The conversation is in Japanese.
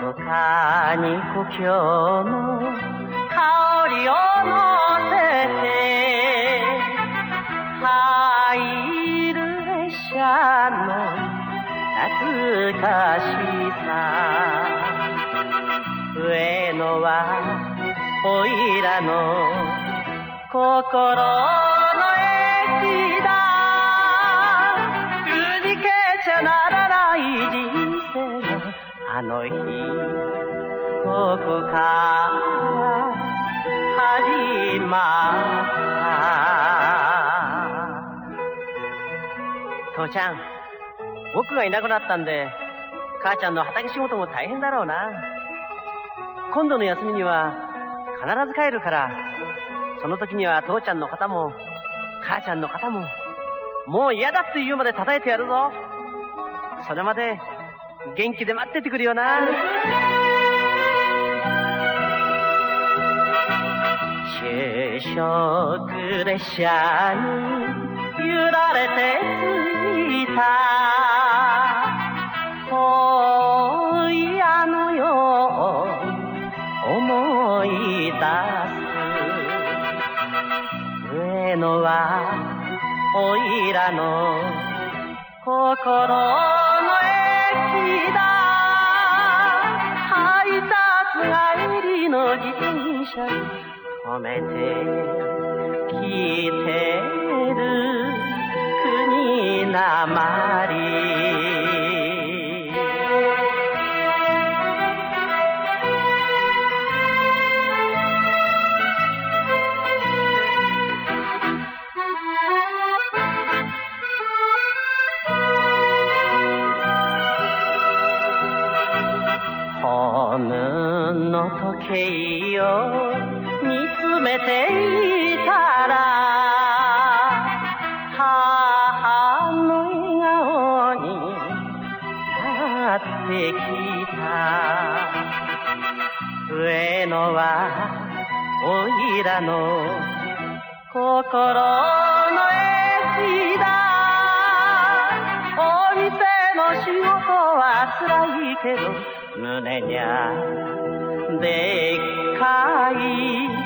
かに故郷の香りを乗せて入る列車の懐かしさ上野はおいらの心あの日ここから始まった父ちゃん僕がいなくなったんで母ちゃんの畑仕事も大変だろうな。今度の休みには必ず帰るからその時には父ちゃんの肩も母ちゃんの肩ももう嫌だって言うまで叩いてやるぞ。それまで元気で待っててくるよな。就職列車に揺られて着いた。遠いあの世を思い出す。上野はおいらの転車に止めて聞いてる国なまり骨の時計を見つめていたら母の笑顔になってきた。上野はおいらの心けど胸にゃでっかい